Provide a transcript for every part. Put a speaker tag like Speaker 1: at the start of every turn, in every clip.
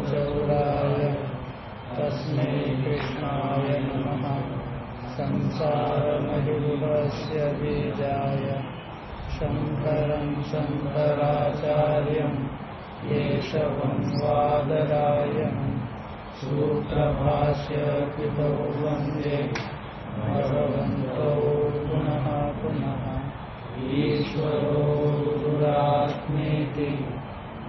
Speaker 1: गोकुलचौराय तस्मै कृष्णाय नमः। संसारमहिबुधस्य बीजाय। शङ्करं शङ्कराचार्यं केशवं वादरायणं सूत्रभाष्य कृतौ वंदे। भगवन्तौ पुनः पुनः। ईश्वरो गुरुरात्मेति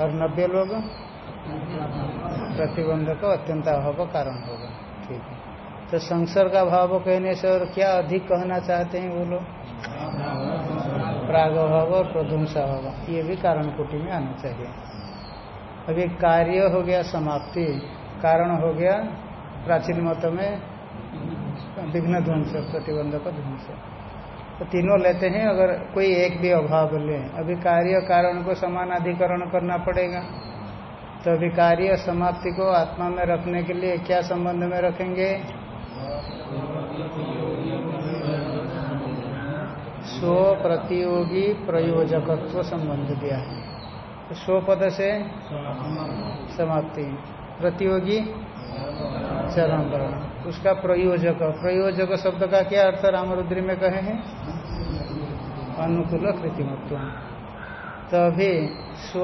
Speaker 1: और नब्बे लोग प्रतिबंधक अत्यंताभाव कारण होगा। ठीक है। तो संसर्गाभाव कहने से और क्या अधिक कहना चाहते हैं वो लोग? प्रागभाव और प्रध्वंसाभाव ये भी कारण कोटि में आना चाहिए। अभी कार्य हो गया, समाप्ति। कारण हो गया प्राचीन मत में विघ्न ध्वंस प्रतिबंधक ध्वंस। तो तीनों लेते हैं, अगर कोई एक भी अभाव ले। अभी कार्य कारण को समान अधिकरण करना पड़ेगा। तो अभी कार्य समाप्ति को आत्मा में रखने के लिए क्या संबंध में रखेंगे? स्व प्रतियोगी प्रयोजकत्व संबंध दिया है। तो स्व पद से समाप्ति। प्रतियोगी चरम वर्ण उसका प्रयोजक प्रयोजक शब्द का क्या अर्थ रामरुद्री में कहे हैं? अनुकूल कृतिमत्व तभी स्व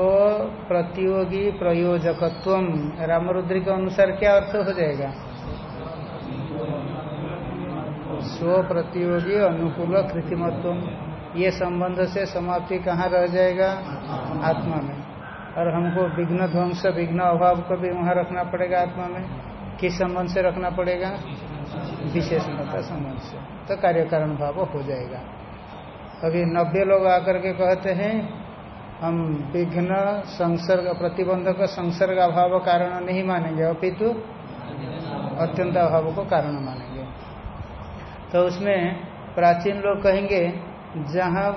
Speaker 1: प्रतियोगी प्रयोजकत्व रामरुद्री के अनुसार क्या अर्थ हो जाएगा? स्व प्रतियोगी अनुकूल कृतिमत्व ये संबंध से समाप्ति कहाँ रह जाएगा? आत्मा में। और हमको विघ्न ध्वंस, विघ्न अभाव को भी वहाँ रखना पड़ेगा आत्मा में। किस संबंध से रखना पड़ेगा? विशेषणता संबंध से। तो कार्य कारण भाव हो जाएगा। अभी नब्बे लोग आकर के कहते हैं, हम विघ्न, संसर्ग, प्रतिबंधक संसर्ग अभाव कारण नहीं मानेंगे, अपितु अत्यंत अभाव को कारण मानेंगे। तो उसमें प्राचीन लोग कहेंगे, जहाँ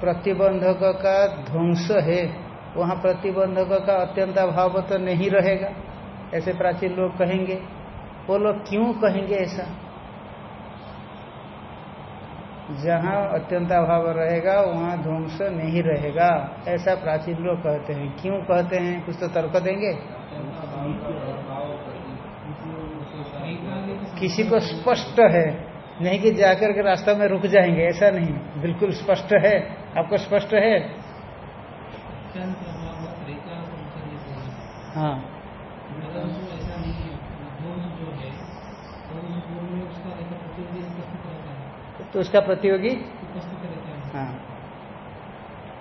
Speaker 1: प्रतिबंधक का ध्वंस है वहाँ प्रतिबंधक का अत्यंत अभाव तो नहीं रहेगा। ऐसे प्राचीन लोग कहेंगे, वो लोग क्यों कहेंगे ऐसा? जहाँ अत्यंत अभाव रहेगा, वहाँ ध्वंस नहीं रहेगा। ऐसा प्राचीन लोग कहते हैं। क्यों कहते हैं? कुछ तो तर्क देंगे? किसी को स्पष्ट है। नहीं कि जाकर के रास्ता में रुक जाएँगे, ऐसा नहीं। बिल्कुल स्पष्ट है। आपको स्पष्ट है? हाँ। तो उसका प्रतियोगी हाँ।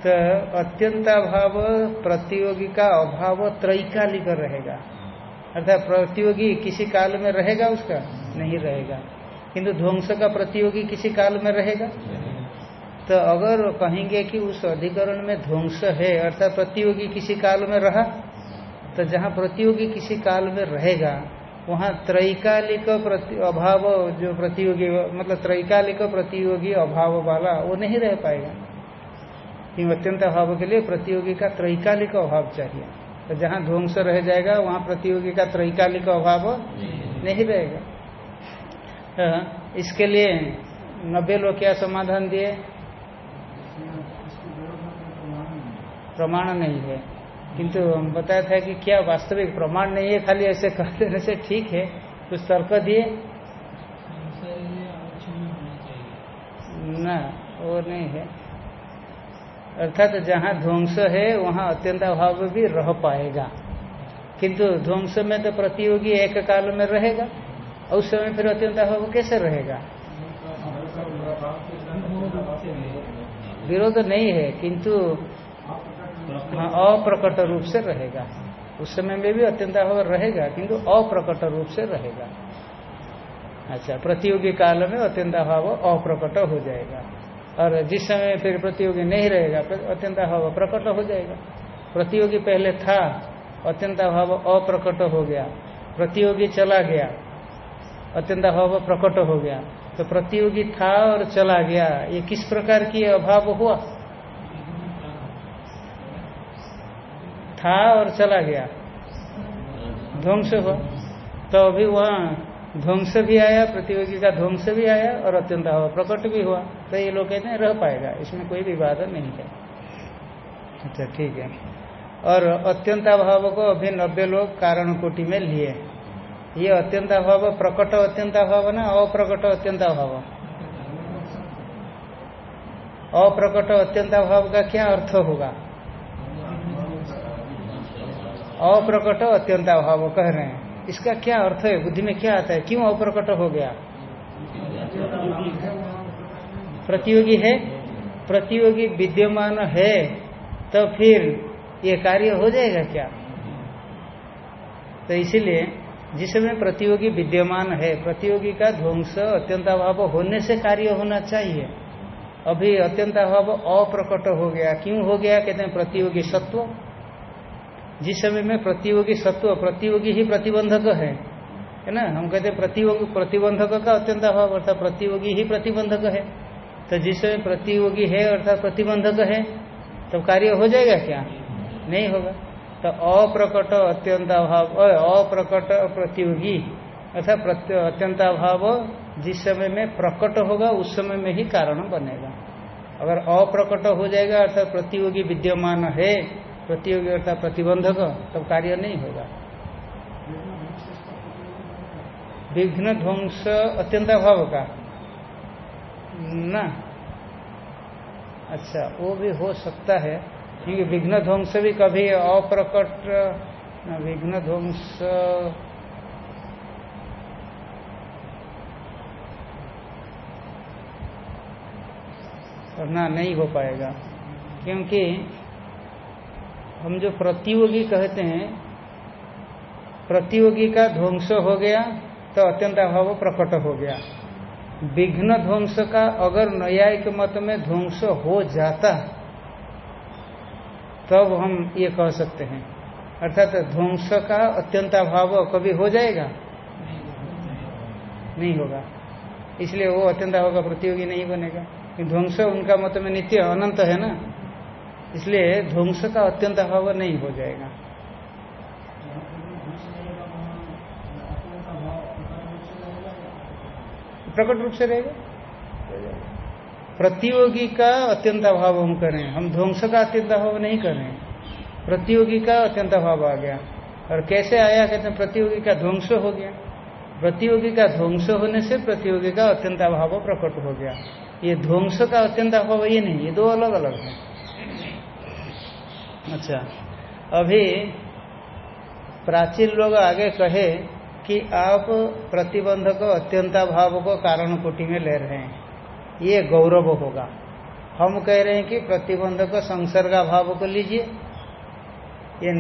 Speaker 1: तो अत्यंताभाव प्रतियोगी का अभाव त्रैकालिक रहेगा। अर्थात प्रतियोगी किसी काल में रहेगा उसका? नहीं रहेगा। किंतु ध्वंस का प्रतियोगी किसी काल में रहेगा। तो अगर कहेंगे कि उस अधिकरण में ध्वंस है, अर्थात प्रतियोगी किसी काल में रहा तो जहाँ प्रतियोगी किसी काल में रहेगा, वहाँ त्रैकालिक अभाव जो प्रतियोगी मतलब त्रैकालिक प्रतियोगी अभाव वाला, वो नहीं रह पाएगा। क्योंकि अत्यंत अभाव के लिए प्रतियोगी का त्रैकालिक अभाव चाहिए। तो जहाँ ध्वंस रह जाएगा, वहाँ प्रतियोगी का त्रैकालिक अभाव नहीं रहेगा। तो इसके लिए नब्बे लोग क्या समाधान दिए? प्रमाण नहीं है। किंतु हम बताया था कि क्या वास्तविक प्रमाण नहीं है, खाली ऐसे कह देने से ठीक है। कुछ तर्क दिए? ना, वो नहीं है। अर्थात तो जहाँ ध्वंस है, वहाँ अत्यंत अभाव भी रह पाएगा। किंतु ध्वंस में तो प्रतियोगी एक काल में रहेगा और उस समय फिर अत्यंत अभाव कैसे रहेगा? विरोध नहीं है, किंतु अप्रकट। रूप से रहेगा। उस समय में भी अत्यंत अभाव रहेगा, किंतु अप्रकट रूप से रहेगा। अच्छा प्रतियोगी काल में अत्यंत अभाव अप्रकट हो जाएगा। और जिस समय फिर प्रतियोगी नहीं रहेगा अत्यंत अभाव प्रकट हो जाएगा। प्रतियोगी पहले था, अत्यंत अभाव अप्रकट हो गया। प्रतियोगी चला गया, अत्यंत अभाव प्रकट हो गया। तो प्रतियोगी था और चला गया। ये किस प्रकार की अभाव हुआ? था और चला गया। ध्वंस हुआ। तो अभी वहाँ ध्वंस भी आया, प्रतियोगी का ध्वंस भी आया और अत्यंत अभाव प्रकट भी हुआ। तो ये लोग कहते हैं, रह पाएगा, इसमें कोई विवाद नहीं है। अच्छा ठीक है। और अत्यंत अभाव को अभी नब्बे लोग कारण कोटि में लिए। ये अत्यंत अभाव, प्रकट अत्यंत अभाव ना, अप्रकट अत्यंत अभाव? अप्रकट अत्यंत अभाव का क्या अर्थ होगा? अप्रकट अत्यंत अभाव, कह रहे हैं। इसका क्या अर्थ है? बुद्धि में क्या आता है? क्यों अप्रकट हो गया? प्रतियोगी है? प्रतियोगी विद्यमान है तो फिर ये कार्य हो जाएगा क्या? तो इसीलिए, जिस समय प्रतियोगी विद्यमान है, प्रतियोगी का ध्वंस अत्यंत अभाव होने से कार्य होना चाहिए। अभी अत्यंत अभाव अप्रकट हो गया। क्यों हो गया? कहते हैं प्रतियोगी सत्व। जिस समय में प्रतियोगी सत्व, प्रतियोगी ही प्रतिबंधक है है ना? हम कहते हैं प्रतियोगी, प्रतिबंधक का अत्यंत अभाव, अर्थात प्रतियोगी ही प्रतिबंधक है। तो जिस समय प्रतियोगी है, अर्थात प्रतिबंधक है, तब कार्य हो जाएगा क्या? नहीं होगा। तो अप्रकट अत्यंत अभाव अप्रकट प्रतियोगी, अर्थात अत्यंत अभाव जिस समय में प्रकट होगा, उस समय में ही कारण बनेगा। अगर अप्रकट हो जाएगा, अर्थात प्रतियोगी विद्यमान है प्रतियोगी अर्थात प्रतिबंधक, तब कार्य नहीं होगा। विघ्न ध्वंस अत्यंत अभाव का। ना? अच्छा वो भी हो सकता है, क्योंकि विघ्न ध्वंस भी कभी अप्रकट विघ्न ध्वंस करना नहीं हो पाएगा, क्योंकि हम जो प्रतियोगी कहते हैं, प्रतियोगी का ध्वंस हो गया तो अत्यंत अभाव प्रकट हो गया। विघ्न ध्वंस का अगर न्यायिक मत में ध्वंस हो जाता, तब हम ये कह सकते हैं। अर्थात ध्वंस का अत्यंत अभाव कभी हो जाएगा? नहीं होगा। इसलिए वो अत्यंत अभाव का प्रतियोगी नहीं बनेगा। ध्वंस उनका मत में नित्य अनंत है ना? इसलिए ध्वंस का अत्यंत अभाव नहीं हो जाएगा। प्रकट रूप से रहेगा? प्रतियोगी का अत्यंत अभाव हम करें। हम ध्वंस का अत्यंत अभाव नहीं कर। प्रतियोगी का अत्यंत अभाव आ गया। और कैसे आया? कहते हैं प्रतियोगी का ध्वंस हो गया। प्रतियोगी का ध्वंस होने से प्रतियोगी का अत्यंत अभाव प्रकट हो गया। ये ध्वंस का अत्यंत अभाव ये नहीं, ये दो अलग अलग है। अच्छा। अभी प्राचीन लोग आगे कहे कि आप प्रतिबंधक अत्यंताभाव को कारण कोटि में ले रहे हैं। ये गौरव होगा। हम कह रहे हैं कि प्रतिबंधक संसर्गा भाव को लीजिए। ये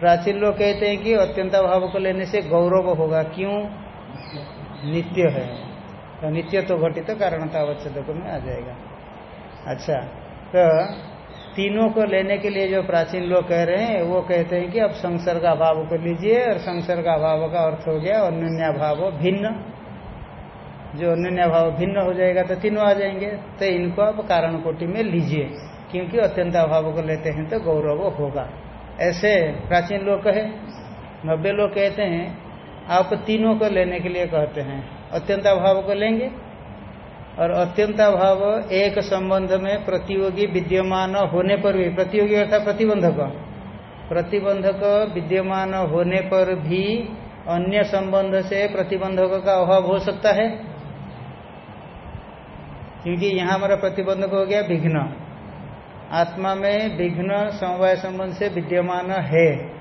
Speaker 1: प्राचीन लोग कहते हैं कि अत्यंता भाव को लेने से गौरव होगा। क्यों? नित्य है। तो नित्य तो घटित तो कारणता अवच्छेदक में आ जाएगा। अच्छा तो तीनों को लेने के लिए जो प्राचीन लोग कह रहे हैं, वो कहते हैं कि अब संसर्गा भाव को लीजिए और संसर्ग भाव का अर्थ हो गया अन्य भाव भिन्न। जो अन्य भाव भिन्न हो जाएगा तो तीनों आ जाएँगे तो इनको आप कारण कोटि में लीजिए, क्योंकि अत्यंत अभाव को लेते हैं तो गौरव होगा। ऐसे प्राचीन लोग कहे नब्बे लोग कहते हैं, आप तीनों को लेने के लिए कहते हैं अत्यंत अभाव को लेंगे और अत्यंत अभाव एक संबंध में प्रतियोगी विद्यमान होने पर भी प्रतियोगी अर्थात प्रतिबंधक। प्रतिबंधक विद्यमान होने पर भी अन्य संबंध से प्रतिबंधक का अभाव हो सकता है। क्योंकि यहाँ हमारा प्रतिबंधक हो गया विघ्न। आत्मा में विघ्न समवाय संबंध से विद्यमान है।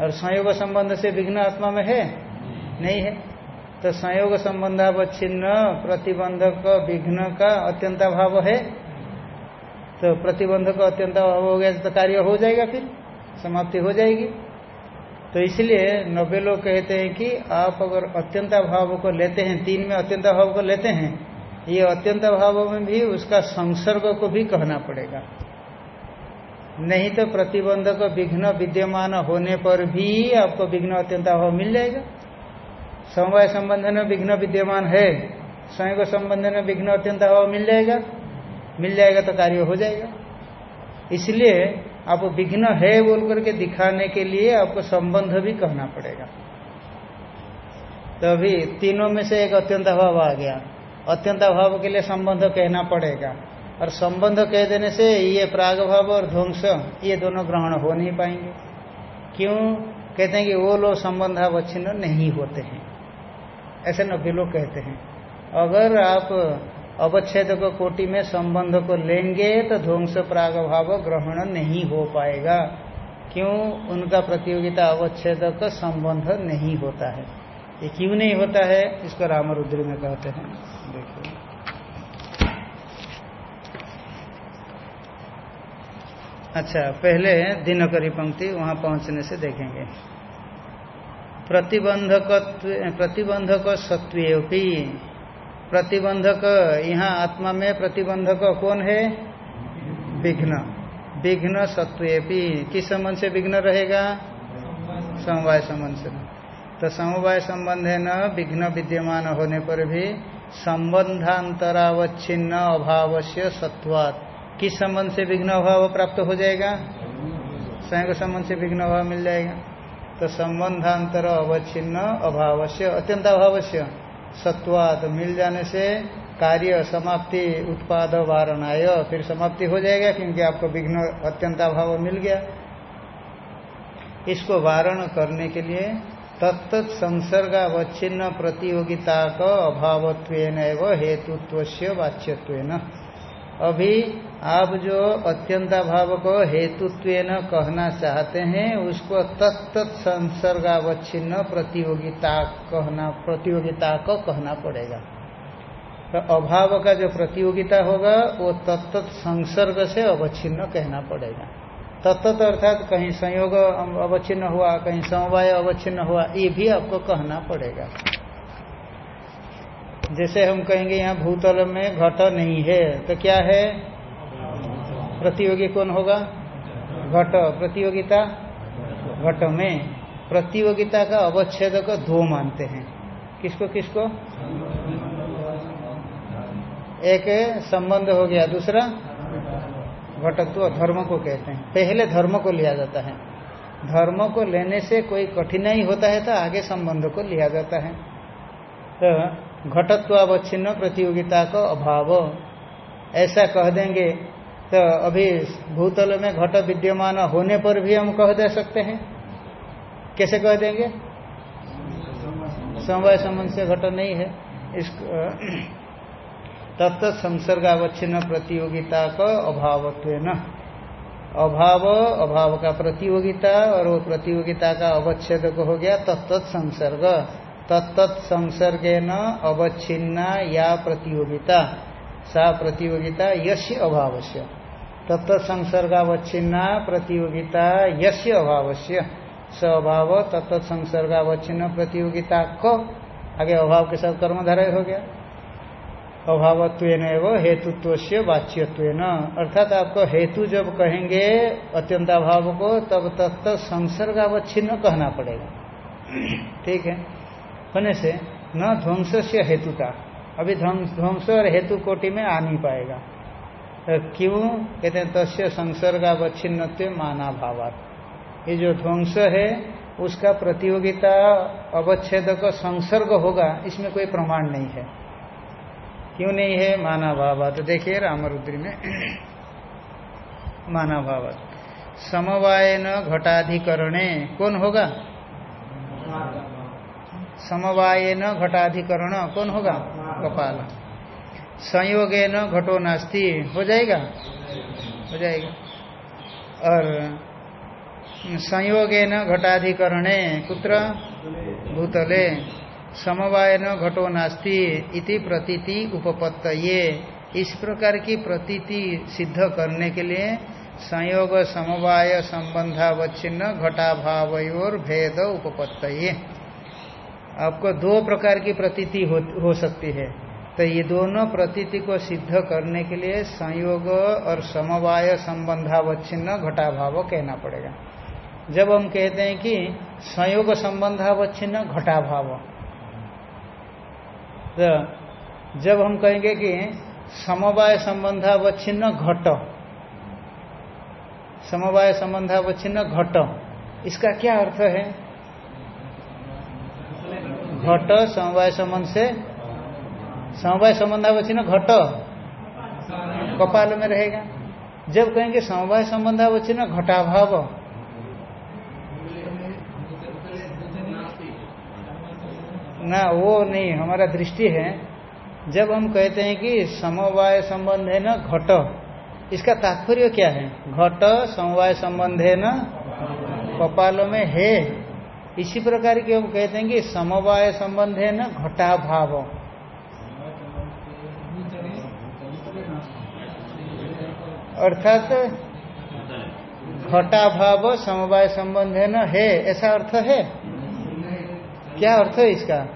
Speaker 1: और संयोग संबंध से विघ्न आत्मा में है? नहीं। है। तो संयोग संबंध संबंधावच्छिन्न, प्रतिबंधक, विघ्न का अत्यंत अभाव है। तो प्रतिबंधक अत्यंत अभाव हो गया तो कार्य हो जाएगा फिर, समाप्ति हो जाएगी। तो इसलिए नब्बे लोग कहते हैं कि आप अगर अत्यंत अभाव को लेते हैं, तीन में अत्यंत अभाव को लेते हैं, ये अत्यंत भाव में भी उसका संसर्ग को भी कहना पड़ेगा। नहीं तो प्रतिबंधक, विघ्न विद्यमान होने पर भी आपको विघ्न अत्यंत अभाव मिल जाएगा। समवाय संबंध में विघ्न विद्यमान है। संयोग संबंध में विघ्न अत्यंत अभाव मिल जाएगा। मिल जाएगा तो कार्य हो जाएगा। इसलिए आप विघ्न है बोल करके दिखाने के लिए आपको संबंध भी कहना पड़ेगा। तो अभी तीनों में से एक अत्यंत अभाव आ गया। अत्यंत अभाव के लिए संबंध कहना पड़ेगा। और संबंध कह देने से ये प्राग भाव और ध्वंस, ये दोनों ग्रहण हो नहीं पाएँगे। क्यों? कहते हैं कि वो लोग संबंध संबंधावच्छिन्न नहीं होते हैं। ऐसे नब्बे लोग कहते हैं। अगर आप अवच्छेद को कोटि में संबंध को लेंगे तो ध्वंस प्राग भाव ग्रहण नहीं हो पाएगा। क्यों? उनका प्रतियोगिता अवच्छेद का संबंध नहीं होता है। ये क्यों नहीं होता है? इसको रामरुद्र में कहते हैं। देखिए। अच्छा पहले दिनकरी पंक्ति वहाँ पहुँचने से देखेंगे। प्रतिबंधक प्रतिबंधक सत्वी प्रतिबंधक यहाँ आत्मा में प्रतिबंधक कौन है? विघ्न। विघ्न सत्वेपी किस संबंध से विघ्न रहेगा? समवाय संबंध से। तो समवाय संबंध है न विघ्न विद्यमान होने पर भी संबंधांतरावच्छिन्न अभाव से सत्वात। किस संबंध से विघ्न अभाव प्राप्त हो जाएगा? स्वयं संबंध से विघ्न अभाव मिल जाएगा। तो संबंधांतर अवच्छिन्न अभाव से अत्यंत अभाव से सत्वात मिल जाने से कार्य समाप्ति, उत्पाद वारणाय, फिर समाप्ति हो जाएगा क्योंकि आपको विघ्न, अत्यंत अभाव मिल गया। इसको वारण करने के लिए तत्त संसर्ग अवच्छिन्न प्रतियोगिता का अभावत्व हेतुत्व वाच्यत्व अभी आप जो अत्यंताभाव को हेतुत्व कहना चाहते हैं, उसको तत्त संसर्गावच्छिन्न प्रतियोगिता कहना, प्रतियोगिता को कहना पड़ेगा। तो अभाव का जो प्रतियोगिता होगा, वो तत्त संसर्ग से अवच्छिन्न कहना पड़ेगा। तत्त अर्थात कहीं संयोग अवच्छिन्न हुआ, कहीं समवाय अवच्छिन्न हुआ, ये भी आपको कहना पड़ेगा। जैसे हम कहेंगे यहाँ भूतल में घट नहीं है तो क्या है? प्रतियोगी कौन होगा? घट। प्रतियोगिता? घट में। प्रतियोगिता का अवच्छेद को दो मानते हैं। किसको किसको? एक संबंध हो गया, दूसरा घटत्व, धर्म को कहते हैं। पहले धर्म को लिया जाता है। धर्म को लेने से कोई कठिनाई होता है तो आगे संबंध को लिया जाता है। तो घटत्वावच्छिन्न प्रतियोगिता का अभाव। ऐसा कह देंगे तो अभी भूतल में घट विद्यमान होने पर भी हम कह दे सकते हैं। कैसे कह देंगे? समवाय संबंध से घट नहीं है। इस तत्त संसर्ग अवच्छिन्न प्रतियोगिता का अभावत्व न अभाव अभाव का प्रतियोगिता और वो प्रतियोगिता का अवच्छेद हो गया तत्त संसर्ग। तत्त संसर्ग न अवच्छिन्ना या प्रतियोगिता। सा प्रतियोगिता यश अभाव से तत्त संसर्गावच्छिन्ना प्रतियोगिता यश अभाव से अभाव तत्त संसर्गावच्छिन्न प्रतियोगिता को। आगे अभाव के साथ कर्मधारय हो गया। अभावत्व हेतुत्व से वाच्यत्व अर्थात आपको हेतु जब कहेंगे अत्यंताभाव को, तब तत्त संसर्गावच्छिन्न कहना पड़ेगा। ठीक है? होने से न ध्वंस से हेतुता। अभी ध्वंस और हेतु कोटि में आ नहीं पाएगा। तो क्यों? कहते हैं, तस्य संसर्गावच्छिन्न माना भावात ये जो ध्वंस है, उसका प्रतियोगिता अवच्छेद का संसर्ग होगा, इसमें कोई प्रमाण नहीं है। क्यों नहीं है? माना भाव तो देखिए रामरुद्री में माना भाव समवाय न घटाधिकरणे। कौन होगा? समवाय न घटाधिकरण। कौन होगा? कपाल संयोगे न घटो नास्ती। हो जाएगा? हो जाएगा। और संयोगे न घटाधिकरणे कुत्र? भूतले। समवाय न घटो नास्ती इति प्रतीति उपपत्त ये इस प्रकार की प्रतीति सिद्ध करने के लिए संयोग समवाय संबंधावच्छिन्न घटाभाव भेद उपपत्त ये आपको दो प्रकार की प्रतीति हो, हो सकती है। तो ये दोनों प्रतीति को सिद्ध करने के लिए संयोग और समवाय संबंधावच्छिन्न घटाभाव कहना पड़ेगा। जब हम कहते हैं कि संयोग संबंधावच्छिन्न घटाभाव तो जब हम कहेंगे कि समवाय संबंधावच्छिन्न घट समवाय संबंधावच्छिन्न घट इसका क्या अर्थ है? घट समवाय संबंध से? समवाय संबंधावच्छिन्न घट? कपाल में रहेगा। जब कहेंगे समवाय संबंधावच्छिन्न घटाभाव। ना, वो नहीं, हमारा दृष्टि है। जब हम कहते हैं कि समवाय संबंध है न घट, इसका तात्पर्य क्या है? घट समवाय संबंध है न? कपाल में है। इसी प्रकार की हम कहते हैं कि समवाय संबंध है न, घटा भाव। अर्थात घटा भाव, समवाय संबंध है न, है, ऐसा अर्थ है? क्या अर्थ है इसका?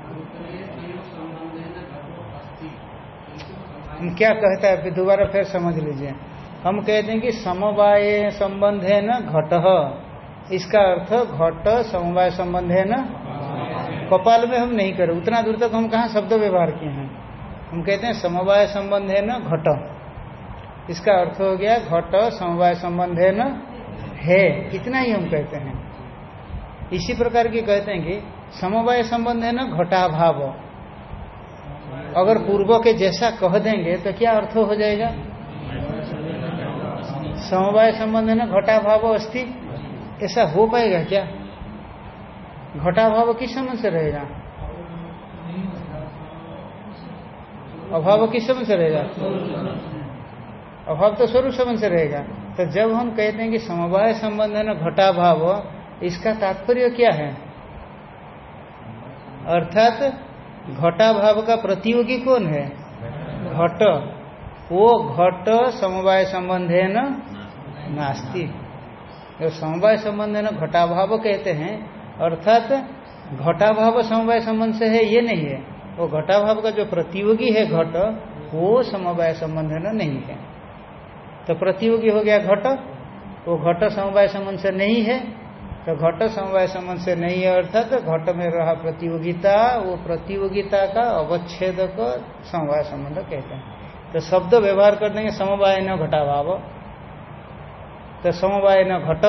Speaker 1: हम क्या कहता है दोबारा फिर समझ लीजिए। हम कहते हैं कि समवाय संबंध है न, घट। इसका अर्थ घट समवाय संबंध है न? कपाल में हम नहीं करें। उतना दूर तक हम कहा शब्द व्यवहार किए हैं? हम कहते हैं समवाय संबंध है न, घट। इसका अर्थ हो गया घट समवाय संबंध है न? है। इतना ही हम कहते हैं। इसी प्रकार की कहते हैं कि समवाय संबंध है न, घटाभाव। अगर पूर्व के जैसा कह देंगे तो क्या अर्थ हो जाएगा? समवाय संबंध है न, घटाभाव अस्थि। ऐसा हो पाएगा क्या? घटाभाव किस समझ से रहेगा? अभाव किस समझ से रहेगा? अभाव तो स्वरूप समझ से रहेगा। तो जब हम कहते हैं कि समवाय संबंध है न, घटाभाव, इसका तात्पर्य क्या है? अर्थात घटाभाव का प्रतियोगी कौन है? घट। वो घट समवाय संबंध है नास्ती जो समवाय संबंध है न घटाभाव कहते हैं, अर्थात घटाभाव समवाय संबंध से है, ये नहीं है। वो घटाभाव का जो प्रतियोगी है घट, वो समवाय संबंध है न नहीं है। तो प्रतियोगी हो गया घट, वो घट समवाय संबंध से नहीं है। तो घट समवाय संबंध से नहीं है, अर्थात तो घट में रहा प्रतियोगिता, वो प्रतियोगिता का अवच्छेद समवाय संबंध कहते हैं। तो शब्द व्यवहार कर देंगे, समवाय न घटाभाव। तो समवाय न घट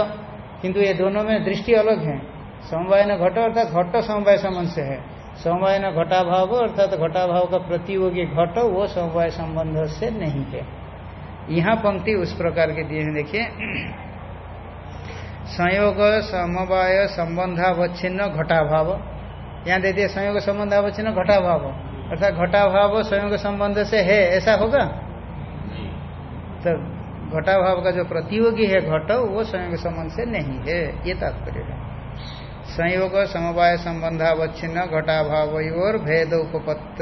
Speaker 1: किंतु ये दोनों में दृष्टि अलग है। समवाय न घट अर्थात घट समवाय संबंध से है। समवाय न घटाभाव अर्थात घटाभाव का प्रतियोगी घट वो समवाय संबंध से नहीं है। यहाँ पंक्ति उस प्रकार के दिए हैं देखिए। संयोग समवाय संबंधावच्छिन्न घटाभाव। यहाँ दे दिए संयोग संबंधावच्छिन्न घटाभाव। अर्थात घटाभाव संयोग संबंध से है ऐसा होगा? तो घटाभाव का जो प्रतियोगी है घट, वो संयोग संबंध से नहीं है, ये तात्पर्य है। संयोग, समवाय, संबंधावच्छिन्न, घटाभाव और भेद उपपत्त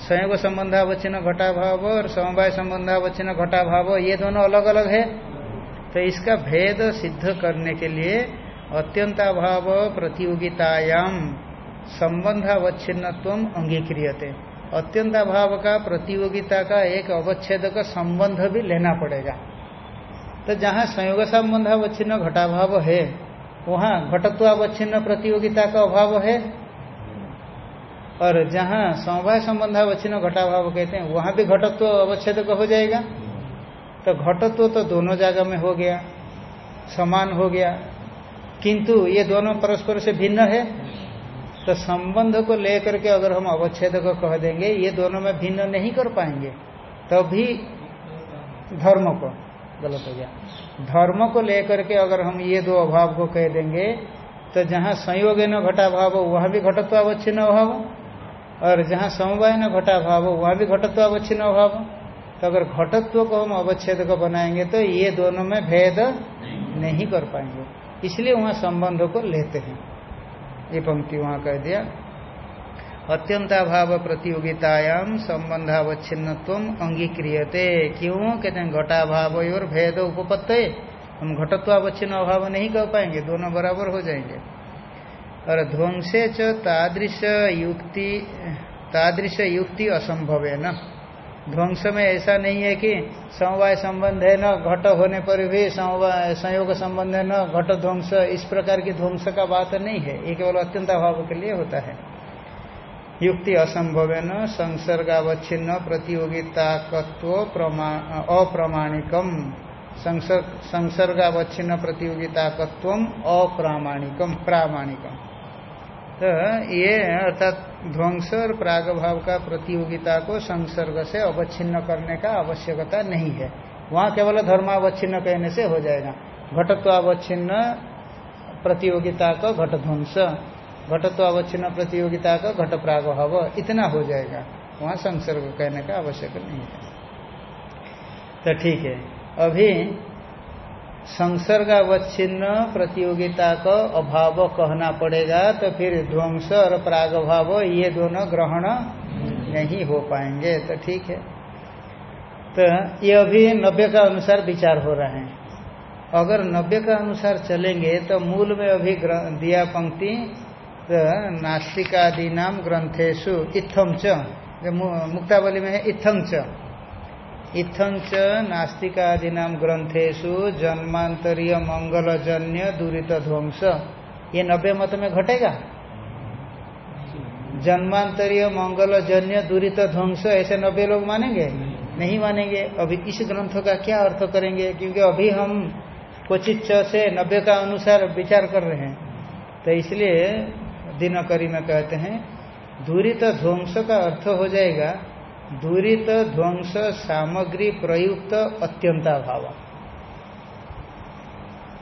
Speaker 1: संयोग, संबंधावच्छिन्न, घटाभाव और समवाय, संबंधावच्छिन्न, घटाभाव, ये दोनों अलग अलग है। तो इसका भेद सिद्ध करने के लिए अत्यंताभाव प्रतियोगितायाम संबंधावच्छिन्नत्व अंगीक्रियते। अत्यंताभाव का प्रतियोगिता का एक अवच्छेद का संबंध भी लेना पड़ेगा। तो जहाँ संयोग संबंध अवच्छिन्न, घटाभाव है, वहाँ घटत्वावच्छिन्न प्रतियोगिता का अभाव है। और जहाँ समवाय संबंध अवच्छिन्न, घटाभाव कहते हैं, वहाँ भी घटत्व अवच्छेद हो जाएगा। तो घटत्व तो दोनों जगह में हो गया, समान हो गया। किंतु ये दोनों परस्पर से भिन्न है। तो संबंध को लेकर के अगर हम अवच्छेद को कह देंगे ये दोनों में भिन्न नहीं कर पाएँगे तभी तो धर्म को गलत हो गया। धर्म को लेकर के अगर हम ये दो अभाव को कह देंगे तो जहाँ संयोग न घटा भाव हो वह भी घटत्व अवच्छिन्न अभाव और जहाँ समवाय न घटा भाव हो वह भी घटत्व अवच्छिन्न अभाव। तो अगर घटत्व को हम अवच्छेद को बनाएँगे तो ये दोनों में भेद नहीं, नहीं कर पाएँगे। इसलिए वहाँ संबंध को लेते हैं। ये पंक्ति वहाँ कह दिया। अत्यंताभाव प्रतियोगितायाम संबंधावच्छिन्नत्व अंगीक्रियते। क्यों? कहते हैं, घटाभाव और भेद उपपत्त। हम घटत्वावच्छिन्न अभाव नहीं कर पाएँगे, दोनों बराबर हो जाएँगे। और ध्वंसे च तादृश युक्ति तादृश युक्ति असंभव है न। ध्वंस में ऐसा नहीं है कि समवाय संबंध है, न घट होने पर भी संयोग संबंध है, न घट ध्वंस। इस प्रकार की ध्वंस का बात नहीं है, ये केवल अत्यंत अभाव के लिए होता है। युक्ति असंभव है न, संसर्गावच्छिन्न, प्रतियोगिता तत्व अप्रामाणिकम। संसर्गावच्छिन्न, प्रतियोगिता तत्व अप्रामाणिकम, प्रामाणिकम। तो ये अर्थात ध्वंस और प्राग भाव का प्रतियोगिता को संसर्ग से अवच्छिन्न करने का आवश्यकता नहीं है। वहाँ केवल धर्मावच्छिन्न कहने से हो जाएगा। घटत्वावच्छिन्न प्रतियोगिता का घट ध्वंस, घटत्वावच्छिन्न प्रतियोगिता का घट प्राग भाव इतना हो जाएगा। वहाँ संसर्ग कहने का आवश्यक नहीं है। तो ठीक है। अभी संसर्गावच्छिन्न प्रतियोगिता का अभाव कहना पड़ेगा तो फिर ध्वंस और प्राग भाव ये दोनों ग्रहण नहीं हो पाएँगे तो ठीक है। तो ये अभी नब्बे का अनुसार विचार हो रहा है। अगर नब्बे का अनुसार चलेंगे तो मूल में अभी दिया पंक्ति तो नास्तिकादि नाम ग्रंथेशु इत्थम च मुक्तावली में है इत्थं च। इत्थंच नास्तिकादीना ग्रंथेशु जन्मांतरीय मंगलजन्य दूरित ध्वंस ये नब्बे मत में घटेगा? जन्मांतरीय मंगलजन्य दूरित ध्वंस ऐसे नब्बे लोग मानेंगे? नहीं मानेंगे। अभी इस ग्रंथ का क्या अर्थ करेंगे? क्योंकि अभी हम क्वचित से नब्बे का अनुसार विचार कर रहे हैं। तो इसलिए दिनकरी में कहते हैं दूरित ध्वंस का अर्थ हो जाएगा दूरित ध्वंस सामग्री प्रयुक्त अत्यंता भाव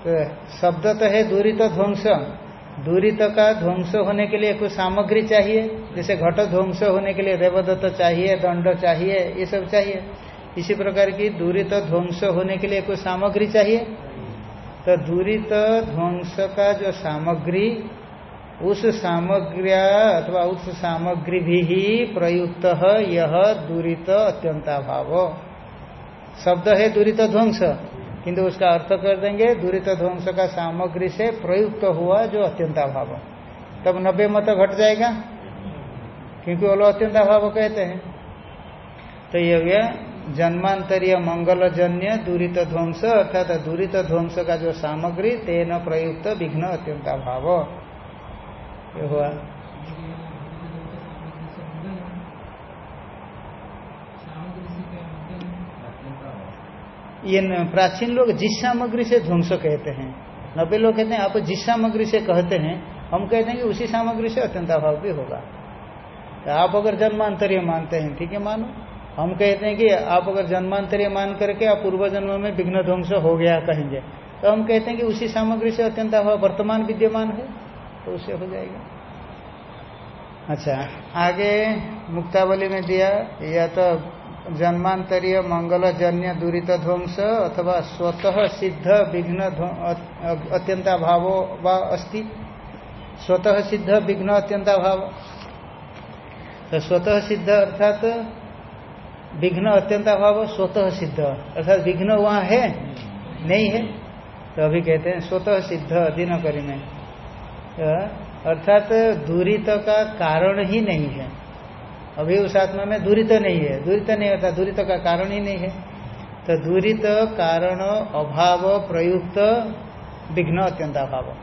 Speaker 1: तो शब्द तो है दूरित ध्वंस। दूरित का ध्वंस होने के लिए कुछ सामग्री चाहिए? जैसे घट ध्वंस होने के लिए देवदत्त चाहिए, दंड चाहिए, ये सब चाहिए। इसी प्रकार की दूरित ध्वंस होने के लिए कुछ सामग्री चाहिए? तो दूरित ध्वंस का जो सामग्री उस सामग्री अथवा उस सामग्री भी ही प्रयुक्त यह दूरित अत्यंताभाव शब्द है दूरित ध्वंस, किंतु उसका अर्थ कर देंगे, दूरित ध्वंस का सामग्री से प्रयुक्त हुआ जो अत्यंताभाव तब नब्बे मत घट जाएगा, क्योंकि वो लोग अत्यंताभाव कहते हैं। तो यह जन्मांतरीय मंगलजन्य दूरित ध्वंस, अर्थात दूरित ध्वंस का जो सामग्री, तेन प्रयुक्त विघ्न अत्यंताभाव ये हुआ। ये प्राचीन लोग जिस सामग्री से ध्वंस कहते हैं, नब्बे लोग कहते हैं, आप जिस सामग्री से कहते हैं, हम कहते हैं कि उसी सामग्री से अत्यंत अभाव भी होगा। तो आप अगर जन्मांतरीय मानते हैं, ठीक है, मानो? हम कहते हैं कि आप अगर जन्मांतरीय मान करके आप पूर्व जन्म में विघ्न ध्वंस हो गया कहेंगे तो हम कहते हैं कि उसी सामग्री से अत्यंत अभाव वर्तमान विद्यमान है। तो उससे हो जाएगा। अच्छा आगे मुक्तावली में दिया, या तो जन्मांतरीय मंगलजन्य दूरित ध्वंस अथवा स्वतः सिद्ध विघ्न अत्यंताभाव व अस्ति? स्वतः सिद्ध विघ्न अत्यंताभाव। तो स्वतः सिद्ध अर्थात विघ्न अत्यंता भाव स्वतः सिद्ध। अर्थात विघ्न वहाँ है, नहीं है। तो अभी कहते हैं, स्वतः सिद्ध दिनकरी में तो अर्थात दूरित का कारण ही नहीं है। अभी उस आत्मा में दूरित नहीं है। दूरित नहीं होता दूरित का कारण ही नहीं है। तो दूरित कारण अभाव प्रयुक्त विघ्न अत्यंत अभाव।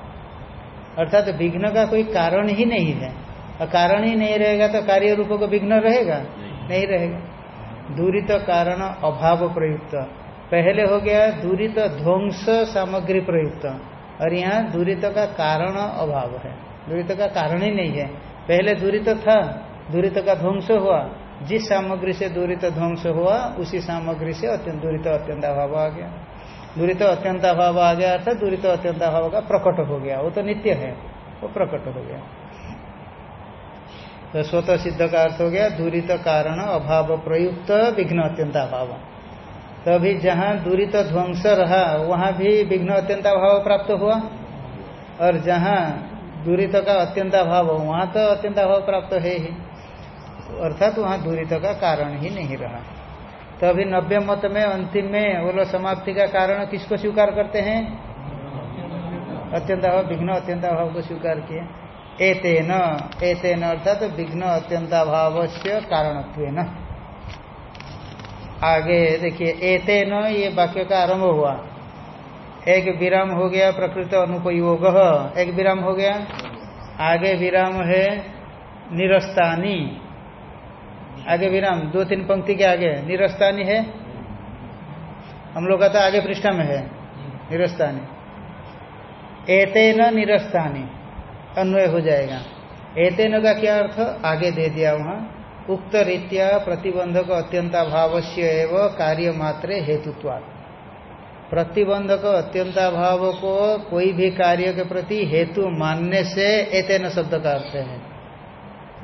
Speaker 1: अर्थात विघ्न का कोई कारण ही नहीं है। और कारण ही नहीं रहेगा तो कार्य रूप को विघ्न रहेगा? नहीं रहेगा। दूरित कारण अभाव प्रयुक्त। पहले हो गया दूरित ध्वंस सामग्री प्रयुक्त। और यहाँ दूरित का कारण अभाव है। दूरित का कारण ही नहीं है। पहले दूरित था, दूरित का ध्वंस हुआ। जिस सामग्री से दूरित ध्वंस हुआ, उसी सामग्री से अत्यंत दूरित अत्यंत अभाव आ गया। दूरित अत्यंत अभाव आ गया अर्थात दूरित अत्यंत अभाव का प्रकट हो गया। वो तो नित्य है, वो प्रकट हो गया। तो स्वतः सिद्ध का अर्थ हो गया, दूरित कारण अभाव प्रयुक्त विघ्न अत्यंत अभाव। तो अभी जहाँ दूरित ध्वंस रहा, वहाँ भी विघ्न अत्यंत अभाव प्राप्त हुआ। और जहाँ दूरित का अत्यंत अभाव वहाँ तो अत्यंत अभाव प्राप्त है ही। अर्थात वहाँ दूरित का कारण ही नहीं रहा। तो अभी नब्बे मत में अंतिम में वो लोग समाप्ति का कारण किसको स्वीकार करते हैं? अत्यंत अभाव विघ्न अत्यंत अभाव को स्वीकार किए। एतेन एतेन अर्थात तो विघ्न अत्यंताभाव से कारणत्व आगे देखिए एतेन ये वाक्य का आरंभ हुआ। एक विराम हो गया प्रकृत अनुपयोग। एक विराम हो गया। आगे विराम है निरस्तानी। आगे विराम, दो तीन पंक्ति के आगे। निरस्तानी है? हम लोग का तो आगे पृष्ठा में है। निरस्तानी। एते न निरस्तानी। अन्वय हो जाएगा। एतेन का क्या अर्थ? आगे दे दिया वहाँ। उक्त रीत्या प्रतिबंधक अत्यंताभाव से एवं कार्य मात्र हेतुत्वाद प्रतिबंधक अत्यंताभाव को कोई भी कार्य के प्रति हेतु मानने से एतेन शब्द का अर्थ है।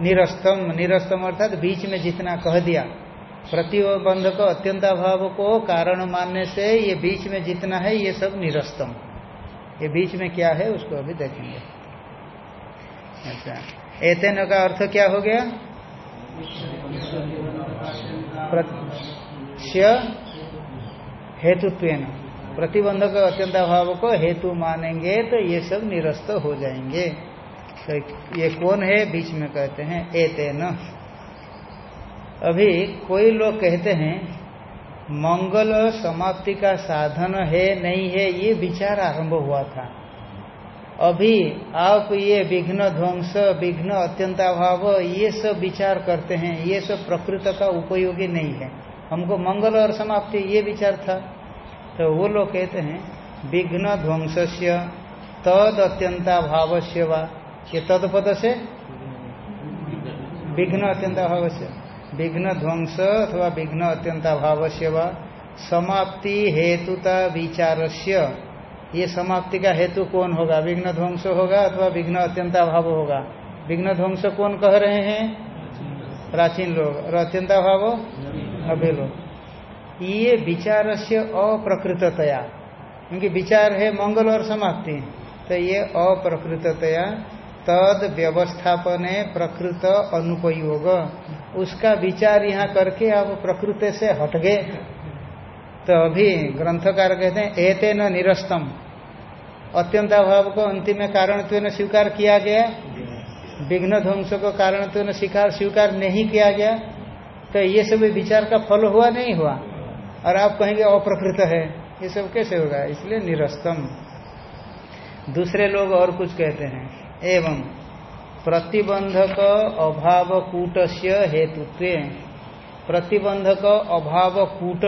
Speaker 1: निरस्तम निरस्तम अर्थात बीच में जितना कह दिया, प्रतिबंधक अत्यंताभाव को कारण मानने से ये बीच में जितना है, ये सब निरस्तम। ये बीच में क्या है, उसको अभी देखेंगे। अच्छा एतेन का अर्थ क्या हो गया? हेतुत्व प्रतिबंधक अत्यंत अभाव को हेतु मानेंगे तो ये सब निरस्त हो जाएँगे। तो ये कौन है? बीच में कहते हैं, एतेन। अभी कोई लोग कहते हैं, मंगल समाप्ति का साधन है, नहीं है, ये विचार आरंभ हुआ था। अभी आप ये विघ्न ध्वंस, विघ्न अत्यंताभाव, ये सब विचार करते हैं, ये सब प्रकृत का उपयोगी नहीं है। हमको मंगल और समाप्ति ये विचार था। तो वो लोग कहते हैं, विघ्न ध्वंस से तद अत्यंताभाव से वा। ये तदपद से? विघ्न अत्यंताभाव से विघ्न ध्वंस अथवा विघ्न अत्यंताभाव से वा। समाप्ति हेतुता विचार ये समाप्ति का हेतु कौन होगा? विघ्न ध्वंस होगा अथवा विघ्न अत्यंताभाव होगा? विघ्न ध्वंस कौन कह रहे हैं? प्राचीन लोग। और अत्यंताभाव? अभी लोग ये विचार से अप्रकृततया। क्योंकि विचार है मंगल और समाप्ति। तो ये अप्रकृततया तद व्यवस्थापने प्रकृत अनुपयोग। उसका विचार यहाँ करके आप प्रकृति से हट गए। तो अभी ग्रंथकार कहते हैं, एते न निरस्तम। अत्यंताभाव को अंतिम कारण तो स्वीकार किया गया। विघ्न ध्वंस को कारण तो स्वीकार स्वीकार नहीं किया गया। तो ये सब विचार का फल हुआ, नहीं हुआ? और आप कहेंगे, अप्रकृत है। ये सब कैसे होगा? इसलिए निरस्तम। दूसरे लोग और कुछ कहते हैं, एवं प्रतिबंधक अभाव कूट से हेतुत्व। प्रतिबंधक अभाव कूट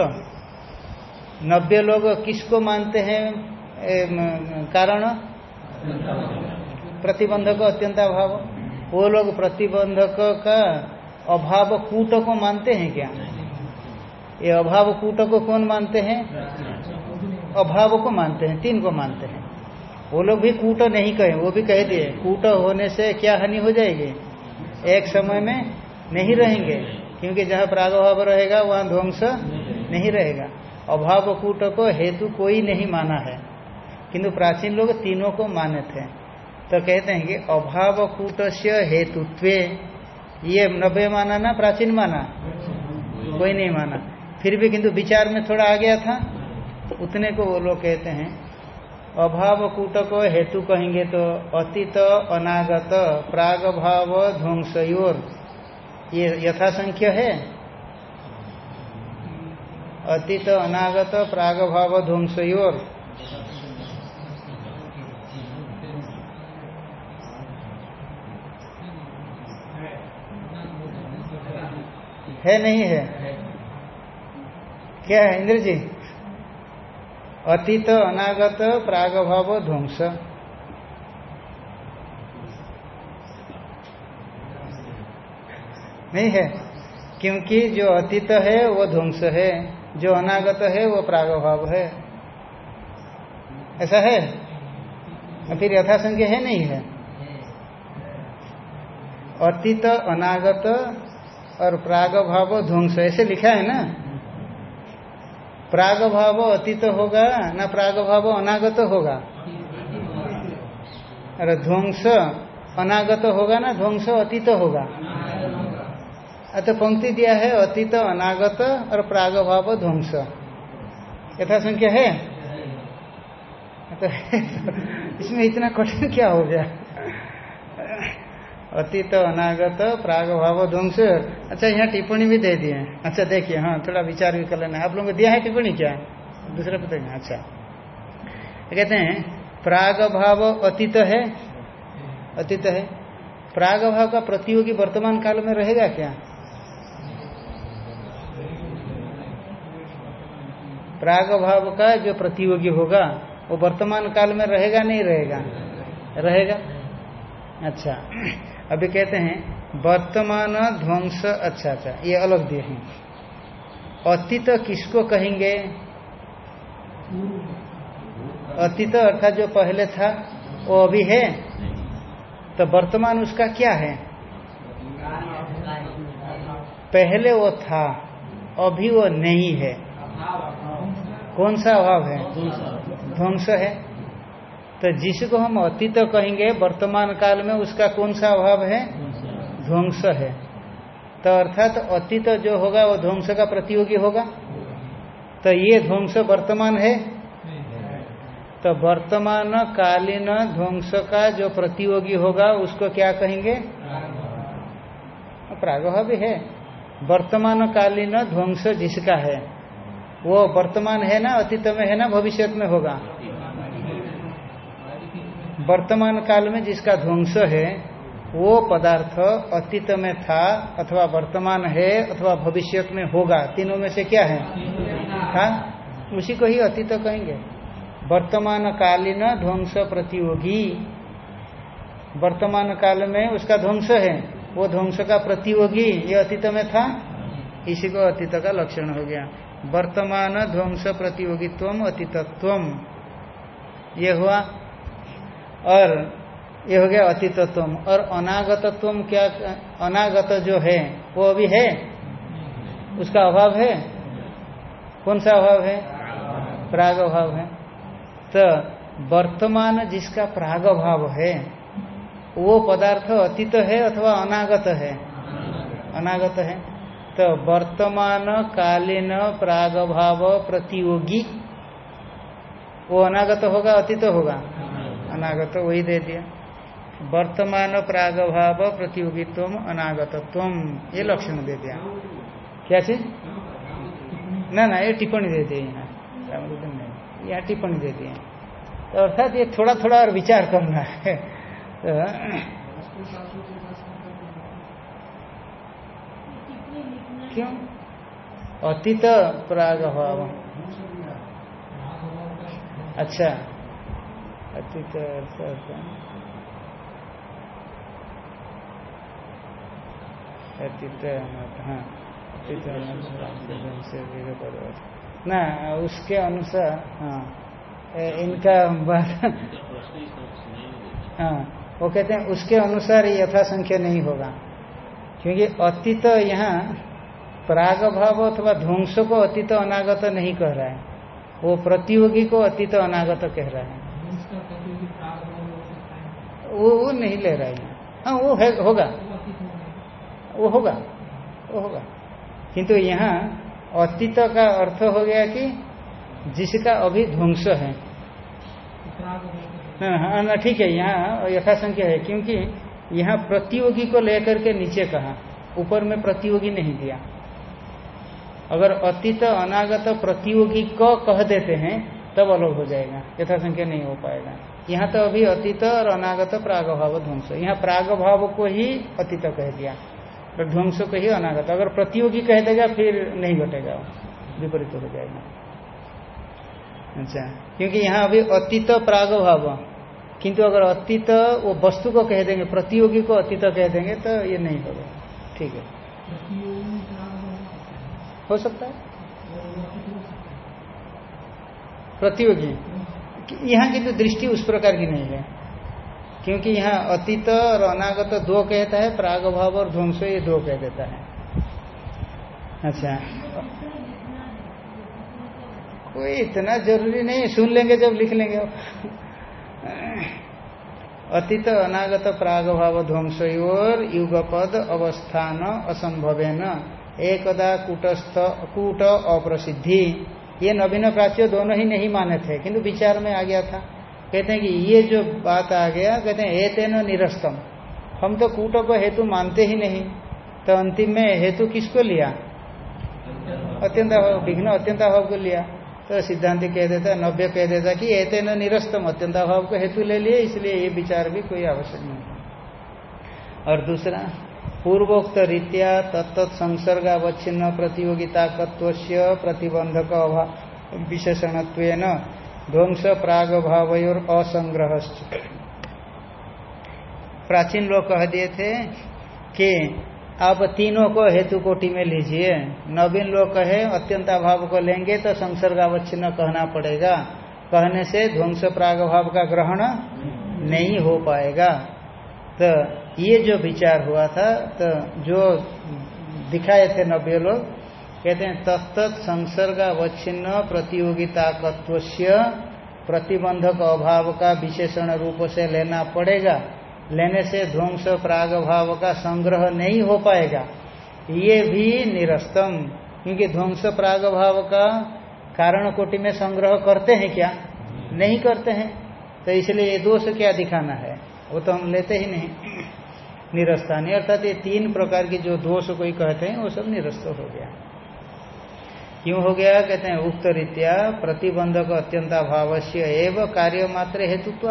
Speaker 1: नब्बे लोग किसको मानते हैं? कारण? प्रतिबंधक अत्यंत अभाव वो लोग प्रतिबंधक का अभाव कूट को मानते हैं क्या? ये अभाव कूट को कौन मानते हैं? अभाव को मानते हैं, तीन को मानते हैं। वो लोग भी कूट नहीं कहे, वो भी कह दिए, कूट होने से क्या हानि हो जाएगी? एक समय में नहीं रहेंगे, क्योंकि जहाँ प्रागभाव रहेगा, वहाँ ध्वंस नहीं रहेगा। अभाव कूट को हेतु कोई नहीं माना है। किंतु प्राचीन लोग तीनों को माने थे। तो कहते हैं कि अभाव कूट से हेतुत्व, ये नब्बे माना ना, प्राचीन माना? कोई नहीं माना। फिर भी किंतु विचार में थोड़ा आ गया था। उतने को वो लोग कहते हैं, अभाव कूट को हेतु कहेंगे तो अतीत, अनागत प्राग भाव ध्वंसयोर। ये यथासंख्य है? अतीत अनागत प्राग भाव ध्वंसयोर। है नहीं है? क्या है, इंद्र जी? अतीत अनागत प्राग भाव ध्वंस। नहीं है? क्योंकि जो अतीत है, वो ध्वंस है। जो अनागत है, वो प्रागभाव है। ऐसा है? फिर यथासंख्य है नहीं है? अतीत, अनागत और प्राग भाव ध्वंस, ऐसे लिखा है ना? प्राग भाव अतीत होगा, ना प्राग भाव अनागत होगा? अरे ध्वंस, अनागत होगा ना? ध्वंस अतीत होगा। तो पंक्ति दिया है अतीत, अनागत और प्राग भाव ध्वंस। यथा संख्या है? तो इसमें इतना कठिन क्या हो गया? अतीत, अनागत प्राग भाव ध्वंस। अच्छा यहाँ टिप्पणी भी दे दिए। अच्छा देखिए हाँ थोड़ा विचार भी कर लेना आप लोगों को दिया है टिप्पणी क्या? दूसरे पता नहीं। अच्छा। कहते हैं प्राग भाव अतीत है? अतीत है। प्राग भाव का प्रतियोगी वर्तमान काल में रहेगा क्या? प्राग भाव का जो प्रतियोगी होगा, वो वर्तमान काल में रहेगा नहीं रहेगा? रहेगा। अच्छा। अभी कहते हैं, वर्तमान ध्वंस अच्छा अच्छा ये अलग दिए हैं। अतीत किसको कहेंगे? अतीत अर्थात जो पहले था, वो अभी है? तो वर्तमान उसका क्या है? पहले वो था। अभी वो नहीं है। कौन सा अभाव है? ध्वंस है। तो जिसको हम अतीत कहेंगे, वर्तमान काल में उसका कौन सा अभाव है? ध्वंस है। तो अर्थात तो अतीत जो होगा, वो ध्वंस का प्रतियोगी होगा। तो ये ध्वंस वर्तमान है? तो वर्तमान कालीन ध्वंस का जो प्रतियोगी होगा, उसको क्या कहेंगे? प्रागभाव भी है। वर्तमान कालीन ध्वंस जिसका है, वो वर्तमान है ना, अतीत में है ना भविष्य में होगा? वर्तमान काल में जिसका ध्वंस है, वो पदार्थ अतीत में था अथवा वर्तमान है अथवा भविष्य में होगा, तीनों में से क्या है? था उसी को ही अतीत कहेंगे। वर्तमान कालीन ध्वंस प्रतियोगी वर्तमान काल में उसका ध्वंस है। वो ध्वंस का प्रतियोगी, ये अतीत में था? इसी को अतीत का लक्षण हो गया। वर्तमान ध्वंस प्रतियोगित्व अतीतत्व ये हुआ। और ये हो गया अतीतत्व और अनागतत्व क्या, अनागत जो है, वो अभी है? उसका अभाव है? कौन सा अभाव है? प्राग अभाव है। तो वर्तमान जिसका प्राग अभाव है वो पदार्थ अतीत है अथवा अनागत है? अनागत है। तो वर्तमान, कालीन, प्रागभाव, प्रतियोगी, वो अनागत होगा, अतीत होगा? अनागत, वही दे दिया। वर्तमान, प्रागभाव प्रतियोगित्व अनागतत्व ये लक्षण दे दिया। क्या चीज़? ना ना, ये टिप्पणी दे दिए यहाँ। यहाँ टिप्पणी दे दिए तो अर्थात ये थोड़ा थोड़ा और विचार करना है। क्यों? अतीत प्राग भाव अच्छा। अतीत अतीत हाँ। अतीत ना उसके अनुसार हाँ। इनका बात हाँ। वो कहते हैं उसके अनुसार यथा संख्या नहीं होगा। क्योंकि अतीत यहाँ प्राग भाव अथवा ध्वंस को अतीत अनागत नहीं कह रहा है। वो प्रतियोगी को अतीत अनागत कह रहा है। वो वो नहीं ले रहा है। हाँ वो है होगा। वो होगा। वो होगा। किंतु यहाँ अतीत का अर्थ हो गया कि जिसका अभी ध्वंस है हाँ ना ठीक है, यहाँ यथासंख्या है, क्योंकि यहाँ प्रतियोगी को लेकर के नीचे कहा, ऊपर में प्रतियोगी नहीं दिया। अगर अतीत अनागत प्रतियोगी को कह देते हैं, तब अलग हो जाएगा यथा संख्या नहीं हो पाएगा। यहाँ तो अभी अतीत और अनागत प्रागभाव ध्वंस, यहाँ प्रागभाव को ही अतीत कह दिया और ध्वंस को ही अनागत, अगर प्रतियोगी कह देगा, फिर नहीं घटेगा, विपरीत हो जाएगा। अच्छा क्योंकि यहाँ अभी अतीत प्रागभाव किंतु अगर अतीत वो वस्तु को कह देंगे, प्रतियोगी को अतीत कह देंगे तो ये नहीं होगा। ठीक है। हो सकता है? प्रतियोगी। यहाँ की तो दृष्टि उस प्रकार की नहीं है। क्योंकि यहाँ अतीत और अनागत दो कहता है प्राग भाव और ध्वंस, ये दो कह देता है। अच्छा। कोई इतना ज़रूरी नहीं सुन लेंगे जब लिख लेंगे। अतीत अनागत प्राग भाव ध्वंस और युगपद अवस्थान असंभव न एकदा कूटस्थ, कूट अप्रसिद्धि। ये नवीन प्राच्य दोनों ही नहीं माने थे, किंतु विचार में आ गया था। कहते हैं कि ये जो बात आ गया, कहते हैं ए तेन निरस्तम। हम तो कूट को हेतु मानते ही नहीं। तो अंतिम में हेतु किसको लिया? अत्यंत विघ्न, अत्यंत को लिया। तो सिद्धांत कह देता है, नव्य कह देता कि एते न निरस्तम अत्यंत अभाव को हेतु ले लिए, इसलिए ये विचार भी कोई आवश्यक नहीं और दूसरा, पूर्वोक्त रीत्या तत्त संसर्गावच्छिन्न प्रतियोगिता तत्व प्रतिबंधक विशेषण ध्वंस प्राग भाव और असंग्रह प्राचीन लोग कह दिए थे कि आप तीनों को हेतु कोटि में लीजिए। नवीन लोग कहे, अत्यंत अभाव को लेंगे तो संसर्ग अवच्छिन्न कहना पड़ेगा। कहने से ध्वंस प्राग भाव का ग्रहण नहीं हो पाएगा। तो ये जो विचार हुआ था तो जो दिखाए थे नब्बे लोग, कहते हैं तत्त संसर्गावच्छिन्न प्रतियोगिता तत्व प्रतिबंधक अभाव का विशेषण रूप से लेना पड़ेगा। लेने से ध्वंस प्राग भाव का संग्रह नहीं हो पाएगा। ये भी निरस्तम, क्योंकि ध्वंस प्राग भाव का कारण कोटि में संग्रह करते हैं क्या? नहीं करते हैं। तो इसलिए ये दोष क्या दिखाना है? वो तो हम लेते ही नहीं। निरस्तानी, अर्थात ये तीन प्रकार की जो दोष कोई कहते हैं, वो सब निरस्त हो गया। क्यों हो गया? कहते हैं उक्त रीत्या प्रतिबंधक अत्यंताभाव से एवं कार्य मात्र हेतुत्व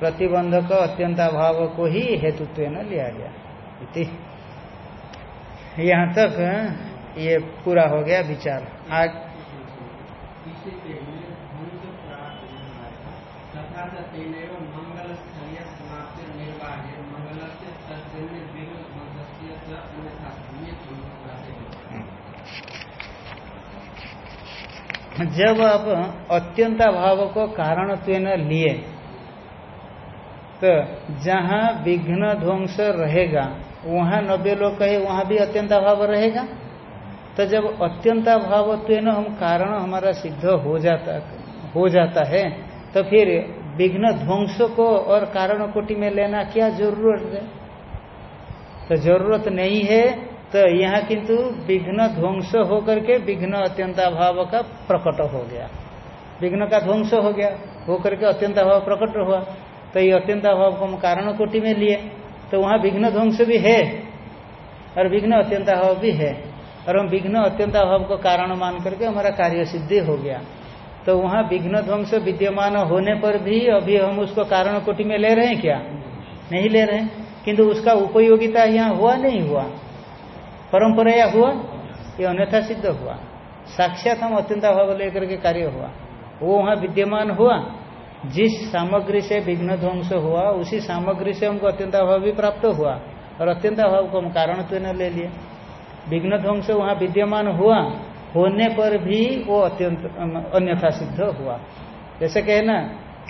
Speaker 1: प्रतिबंधक अत्यंताभाव को ही हेतुत्व न लिया गया। इति। यहाँ तक ये पूरा हो गया विचार। आज जब आप अत्यंता भाव को कारण लिए तो जहाँ विघ्न ध्वंस रहेगा, वहाँ नब्बे लोग कहे, वहाँ भी अत्यंता भाव रहेगा? तो जब अत्यंता भाव हम कारण हमारा सिद्ध हो जाता हो जाता है तो फिर विघ्न ध्वंस को और कारण कोटि में लेना क्या ज़रूरत है? तो ज़रूरत नहीं है तो यहाँ किंतु विघ्न ध्वंस होकर के विघ्न अत्यंताभाव का प्रकट हो गया। विघ्न का ध्वंस हो गया, होकर के अत्यंताभाव प्रकट हुआ। तो ये अत्यंताभाव को हम कारण कोटि में लिए। तो वहाँ विघ्न ध्वंस भी है, और विघ्न अत्यंताभाव भी है। और हम विघ्न अत्यंताभाव को कारण मान करके हमारा कार्य सिद्धि हो गया। तो वहाँ विघ्न ध्वंस विद्यमान होने पर भी अभी हम उसको कारण कोटि में ले रहे हैं क्या? नहीं ले रहे हैं। किंतु उसका उपयोगिता यहाँ हुआ नहीं हुआ। परंपरा या हुआ, ये अन्यथा सिद्ध हुआ। साक्षात हम अत्यंत अभाव लेकर के कार्य हुआ। वो वहाँ विद्यमान हुआ। जिस सामग्री से विघ्न ध्वंस हुआ, उसी सामग्री से हमको अत्यंत अभाव भी प्राप्त हुआ। और अत्यंत अभाव को हम कारण तो न ले लिए। विघ्न ध्वंस वहाँ विद्यमान हुआ, होने पर भी वो अत्यंत अन्यथा सिद्ध हुआ। जैसे कहे ना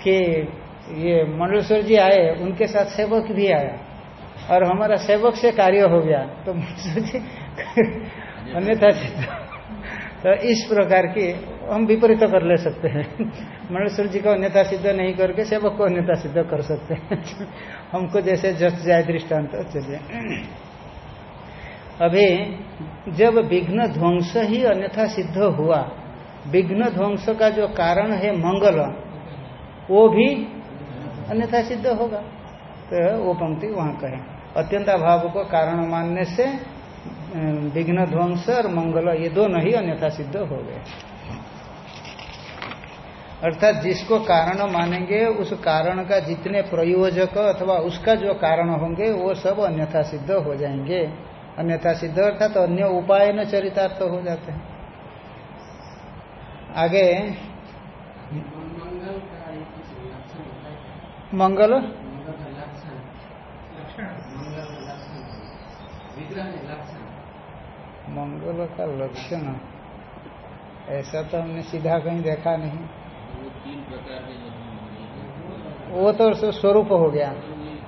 Speaker 1: कि ये मंडलेश्वर जी आए, उनके साथ सेवक भी आया। और हमारा सेवक से कार्य हो गया तो मंडलेश्वर जी अन्यथा सिद्ध। तो इस प्रकार की हम विपरीत कर ले सकते हैं। मणेश्वर जी को अन्यथा सिद्ध नहीं करके सेवक को अन्यथा सिद्ध कर सकते हैं। हमको जैसे जस जाए दृष्टांत तो चलिए। अभी जब विघ्न ध्वंस ही अन्यथा सिद्ध हुआ, विघ्न ध्वंस का जो कारण है मंगल, वो भी अन्यथा सिद्ध होगा। तो वो पंक्ति वहाँ कहें अत्यंत अभाव को कारण मानने से विघ्न ध्वंस और मंगल, ये दोनों ही अन्यथा सिद्ध हो गए। अर्थात जिसको कारण मानेंगे, उस कारण का जितने प्रयोजक अथवा उसका जो कारण होंगे, वो सब अन्यथा सिद्ध हो जाएँगे। अन्यथा सिद्ध अर्थात तो अन्य उपाय न चरितार्थ तो हो जाते हैं। आगे, मंगल? मंगल का लक्षण। ऐसा तो हमने सीधा कहीं देखा नहीं। वो तो स्वरूप हो गया।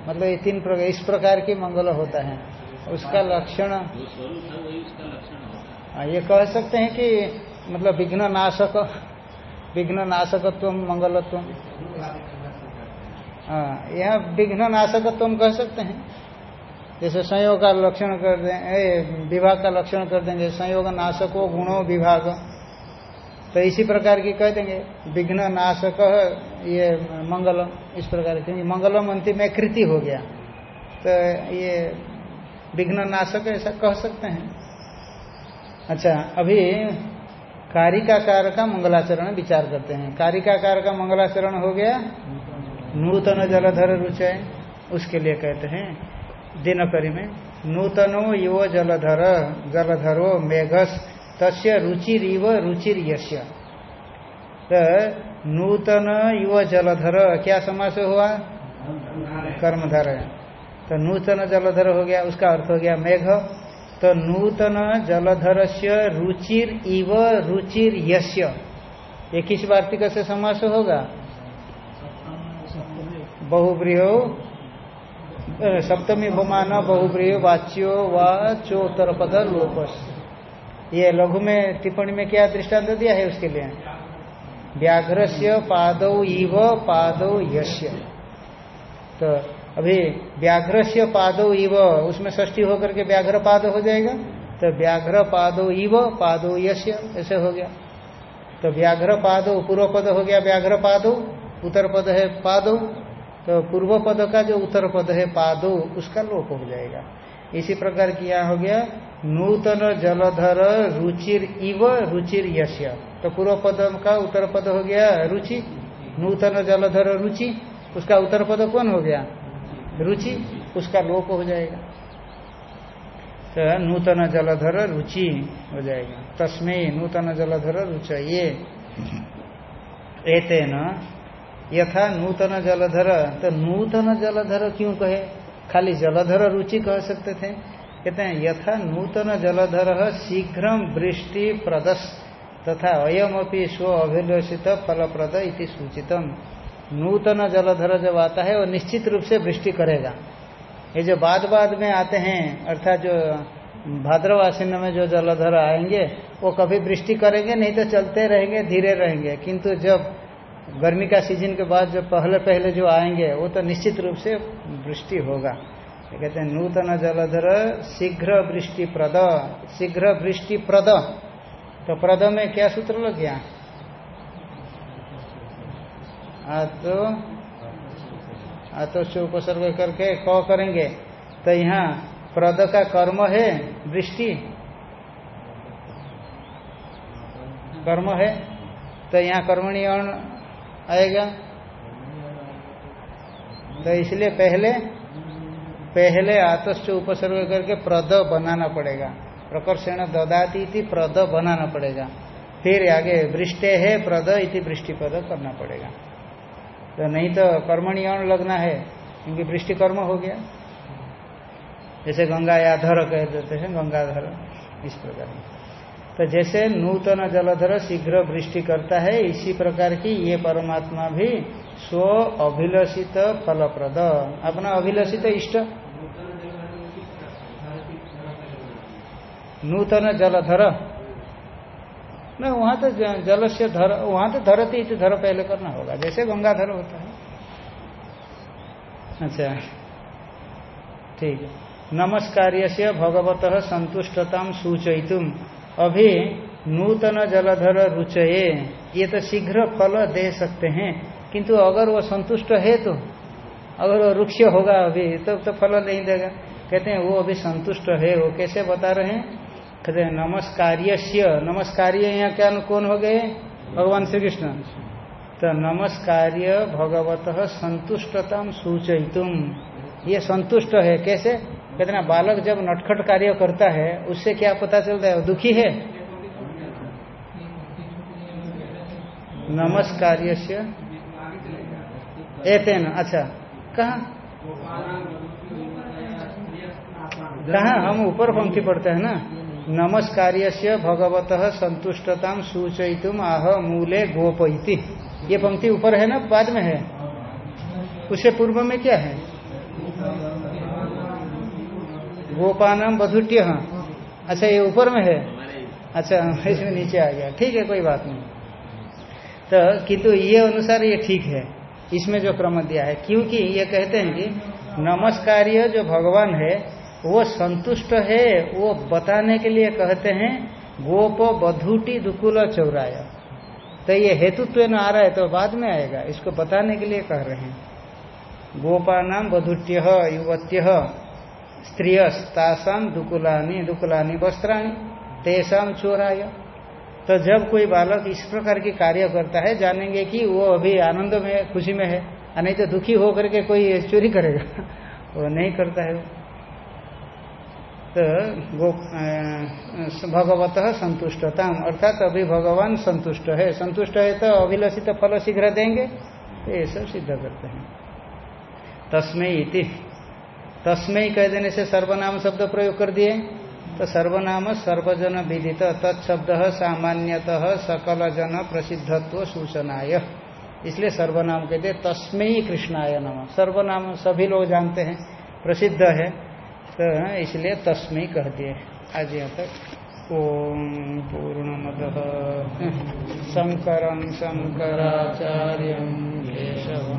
Speaker 1: मतलब ये तीन प्रकार इस प्रकार की मंगल होता है। उसका लक्षण हाँ ये कह सकते हैं कि मतलब विघ्न नाशक विघ्न नाशकत्व मंगलत्व हाँ यहाँ विघ्न नाशकत्व कह सकते हैं। जैसे संयोग का लक्षण कर दें विभाग का लक्षण कर देंगे संयोग नाशको गुणों विभाग। तो इसी प्रकार की कह देंगे, विघ्न नाशक, ये मंगलम, इस प्रकार की मंगलम अंतिम में कृति हो गया। तो ये विघ्न नाशक ऐसा कह सकते हैं। अच्छा अभी कारिकाकार का मंगलाचरण विचार करते हैं। कारिकाकार का मंगलाचरण हो गया। नूतन जलधर रुचय उसके लिए कहते हैं, दिनकरी में, नूतनो यो जलधर, जलधरो मेघस तस्य रुचिरिव रुचिर यश्य तो नूतन युव जलधर, क्या समास हुआ? कर्मधर तो नूतन जलधर हो गया, उसका अर्थ हो गया मेघ। तो नूतन जलधर से रुचिर इव रुचिर यश्य ये किस वार्तिक से समास होगा? बहुब्रीह सप्तमी भूमान बहुब्रीह, वाच्यो वाचोत्तर पद लोपस। ये लघु में टिप्पणी में क्या दृष्टांत दिया है उसके लिए? व्याघ्र से पाद इव पाद यश्य तो अभी व्याघ्र से पाद इव, उसमें ष्टी होकर के व्याघ्र पाद हो जाएगा। तो व्याघ्र पादो इव पादो यश्य ऐसे हो गया। तो व्याघ्र पादो पूर्व पद हो गया व्याघ्र पादो उत्तर पद है पादो। तो पूर्व पद का जो उत्तर पद है पादो, उसका लोप हो जाएगा। इसी प्रकार की यहाँ हो गया नूतन जलधर रुचिर इव रुचिर यश्य। तो पूर्व पद का उत्तर पद हो गया रुचि। नूतन जलधर रुचि, उसका उत्तर पद कौन हो गया? रुचि, उसका लोप हो जाएगा। तो नूतन जलधर रुचि हो जाएगा। तस्में नूतन जलधर रुच ये एतेन यथा नूतन जलधर। तो नूतन जलधर क्यों कहे? खाली जलधर रुचि कह सकते थे। कहते हैं, यथा नूतन जलधर शीघ्र वृष्टि प्रदस, तथा अयमपि स्व अभिलषित फलप्रद इति सूचितम। नूतन जलधर जब आता है, वो निश्चित रूप से वृष्टि करेगा। ये जो बाद बाद में आते हैं, अर्थात जो भाद्रव आश्विन में जो जलधर आएँगे, वो कभी वृष्टि करेंगे, नहीं तो चलते रहेंगे, धीरे रहेंगे। किंतु जब गर्मी का सीज़न के बाद, जो पहले पहले जो आएँगे, वो तो निश्चित रूप से वृष्टि होगा। कहते हैं, नूतन जलधर शीघ्र वृष्टि प्रद शीघ्र वृष्टि प्रद तो प्रद में क्या सूत्र लग गया? तो आतो से उपसर्ग करके क करेंगे। तो यहाँ प्रद का कर्म है वृष्टि। कर्म है तो यहाँ कर्मणी आएगा। तो इसलिए पहले पहले आतश्च उपसर्ग करके प्रद बनाना पड़ेगा। प्रकर्षण ददाती थी प्रद बनाना पड़ेगा। फिर आगे वृष्टे है, प्रद इति वृष्टि पद करना पड़ेगा। तो नहीं तो कर्मणि लगना है, क्योंकि वृष्टि कर्म हो गया। जैसे गंगा या धर कह देते हैं, गंगाधर, इस प्रकार। तो जैसे नूतन जलधर शीघ्र वृष्टि करता है, इसी प्रकार की ये परमात्मा भी स्व अभिलषित फलप्रद। अपना अभिलषित इष्ट नूतन जलधर। न वहाँ तो जल से धर वहाँ तो धरती धर पहले करना होगा जैसे गंगाधर होता है। अच्छा। ठीक नमस्कार से भगवत संतुष्टता सूचयितुम। अभी नूतन जलधर रुचये। ये तो शीघ्र फल दे सकते हैं। किंतु अगर वो संतुष्ट है तो अगर वो वृक्ष होगा अभी तब तो, तो फल नहीं देगा। कहते हैं वो अभी संतुष्ट है वो कैसे बता रहे हैं? कहते हैं नमस्कार्य नमस्कार्य यहाँ क्या कौन हो गए? भगवान श्री कृष्ण तो नमस्कार्य भगवत संतुष्टता सूचयितुम ये संतुष्ट है कैसे? कहते ना, बालक जब नटखट कार्य करता है, उससे क्या पता चलता है? दुखी है? नमस्कार्य एतेन अच्छा। कहा? कहा? हम ऊपर पंक्ति पढ़ते हैं ना। नमस्कार्य से भगवत संतुष्टता सूचयितुम आह मूले गोपति। ये पंक्ति ऊपर है ना, बाद में है? उससे पूर्व में क्या है? गोपानम बधुट्य। अच्छा ये ऊपर में है? अच्छा इसमें नीचे आ गया। ठीक है, कोई बात नहीं। तो किंतु ये अनुसार ये ठीक है। इसमें जो क्रम दिया है, क्योंकि ये कहते हैं कि नमस्कार्य जो भगवान है वो संतुष्ट है, वो बताने के लिए कहते हैं, गोप बधुटी दुकुल चौराया। तो ये हेतुत्व न आ रहा है तो बाद में आएगा, इसको बताने के लिए कह रहे हैं। गोपा नाम बधुट्य, युवत्य स्त्रियस्तासाम दुकुलानी दुकुलानी वस्त्राणी तेसाम चोराय। तो जब कोई बालक इस प्रकार की कार्य करता है, जानेंगे कि वो अभी आनंद में, खुशी में है नहीं तो दुखी होकर के कोई चोरी करेगा। वो नहीं करता है तो भगवत संतुष्टता अर्थात अभी भगवान संतुष्ट है। संतुष्ट है तो अभिलषित तो फल शीघ्र देंगे? तो ये सब सिद्ध करते हैं। तस्मय इति। तस्मय कह देने से सर्वनाम शब्द प्रयोग कर दिए। तो सर्वनाम सर्वजन विदित तत्शब्द सामान्यतः सकल जन प्रसिद्धत्व सूचनाय। इसलिए सर्वनाम कहते तस्मय कृष्णाय नम। सर्वनाम सभी लोग जानते हैं, प्रसिद्ध है। तो इसलिए तस्मी कह दिए। आज यहाँ तक। ओम पूर्णमद। शंकर शंकरचार्य केशव